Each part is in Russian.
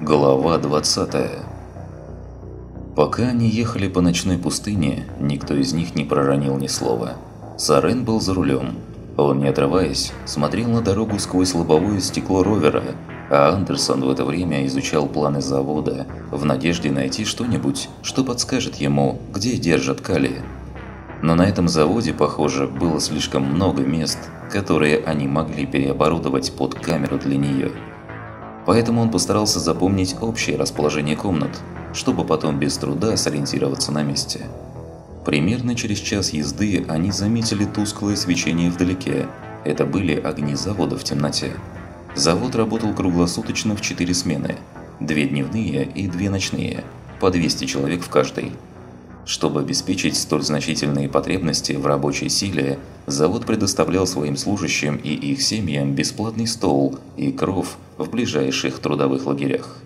Глава 20 Пока они ехали по ночной пустыне, никто из них не проронил ни слова. Сарен был за рулем. Он, не отрываясь, смотрел на дорогу сквозь лобовое стекло ровера, а Андерсон в это время изучал планы завода в надежде найти что-нибудь, что подскажет ему, где держат Кали. Но на этом заводе, похоже, было слишком много мест, которые они могли переоборудовать под камеру для нее поэтому он постарался запомнить общее расположение комнат, чтобы потом без труда сориентироваться на месте. Примерно через час езды они заметили тусклое свечение вдалеке. Это были огни завода в темноте. Завод работал круглосуточно в четыре смены. Две дневные и две ночные, по 200 человек в каждой. Чтобы обеспечить столь значительные потребности в рабочей силе, завод предоставлял своим служащим и их семьям бесплатный стол и кров в ближайших трудовых лагерях.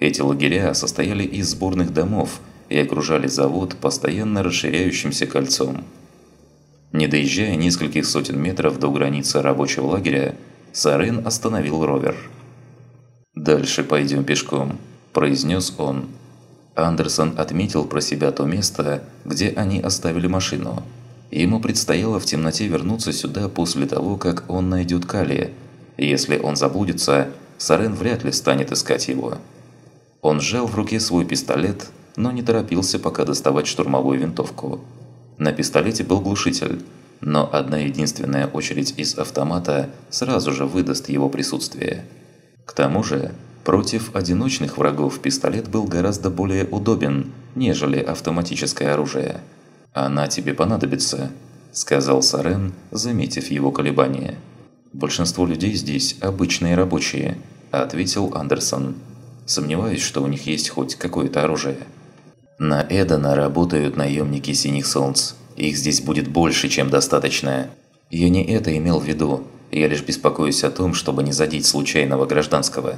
Эти лагеря состояли из сборных домов и окружали завод постоянно расширяющимся кольцом. Не доезжая нескольких сотен метров до границы рабочего лагеря, Сарен остановил ровер. «Дальше пойдем пешком», – произнес он. Андерсон отметил про себя то место, где они оставили машину. Ему предстояло в темноте вернуться сюда после того, как он найдет Кали. Если он заблудится, Сарен вряд ли станет искать его. Он сжал в руке свой пистолет, но не торопился пока доставать штурмовую винтовку. На пистолете был глушитель, но одна единственная очередь из автомата сразу же выдаст его присутствие. К тому же, Против одиночных врагов пистолет был гораздо более удобен, нежели автоматическое оружие. «Она тебе понадобится», – сказал Сарен, заметив его колебания. «Большинство людей здесь обычные рабочие», – ответил Андерсон. «Сомневаюсь, что у них есть хоть какое-то оружие». «На Эдена работают наемники Синих Солнц. Их здесь будет больше, чем достаточно». «Я не это имел в виду. Я лишь беспокоюсь о том, чтобы не задеть случайного гражданского».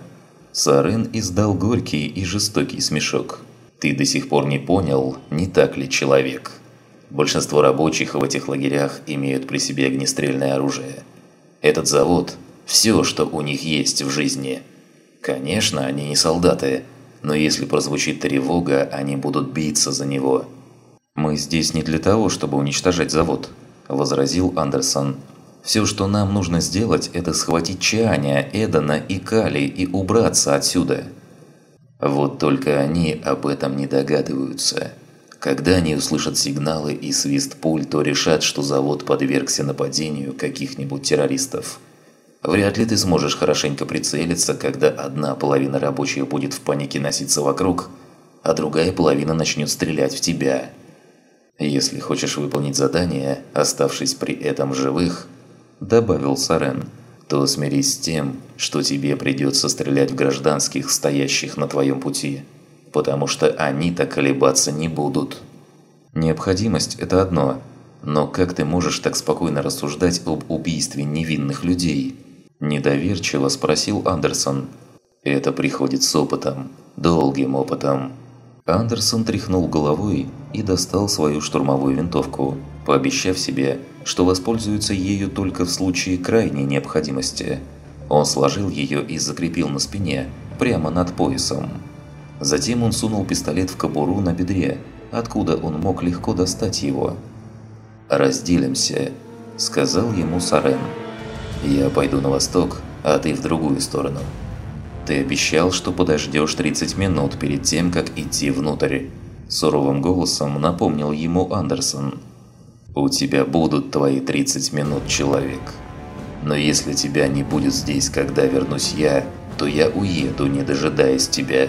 Сарен издал горький и жестокий смешок. «Ты до сих пор не понял, не так ли человек? Большинство рабочих в этих лагерях имеют при себе огнестрельное оружие. Этот завод – все, что у них есть в жизни. Конечно, они не солдаты, но если прозвучит тревога, они будут биться за него». «Мы здесь не для того, чтобы уничтожать завод», – возразил Андерсон. Все, что нам нужно сделать, это схватить Чаня, Эдана и Кали и убраться отсюда. Вот только они об этом не догадываются. Когда они услышат сигналы и свист пуль, то решат, что завод подвергся нападению каких-нибудь террористов. Вряд ли ты сможешь хорошенько прицелиться, когда одна половина рабочих будет в панике носиться вокруг, а другая половина начнет стрелять в тебя. Если хочешь выполнить задание, оставшись при этом живых, – добавил Сарен, – то смирись с тем, что тебе придется стрелять в гражданских, стоящих на твоем пути, потому что они-то колебаться не будут. Необходимость – это одно, но как ты можешь так спокойно рассуждать об убийстве невинных людей? Недоверчиво спросил Андерсон. Это приходит с опытом, долгим опытом. Андерсон тряхнул головой и достал свою штурмовую винтовку, пообещав себе, что воспользуется ею только в случае крайней необходимости. Он сложил ее и закрепил на спине, прямо над поясом. Затем он сунул пистолет в кобуру на бедре, откуда он мог легко достать его. «Разделимся», – сказал ему Сарен. «Я пойду на восток, а ты в другую сторону. Ты обещал, что подождешь 30 минут перед тем, как идти внутрь». Суровым голосом напомнил ему Андерсон. У тебя будут твои 30 минут, человек. Но если тебя не будет здесь, когда вернусь я, то я уеду, не дожидаясь тебя.